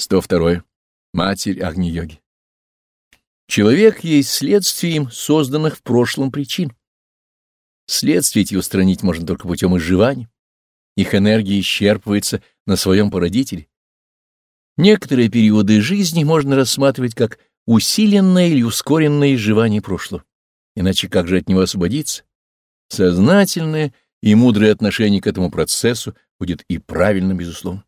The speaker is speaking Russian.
102. Матерь Агни-йоги. Человек есть следствие им созданных в прошлом причин. Следствие эти устранить можно только путем изживания. Их энергия исчерпывается на своем породителе. Некоторые периоды жизни можно рассматривать как усиленное или ускоренное изживание прошлого. Иначе как же от него освободиться? Сознательное и мудрое отношение к этому процессу будет и правильным, безусловно.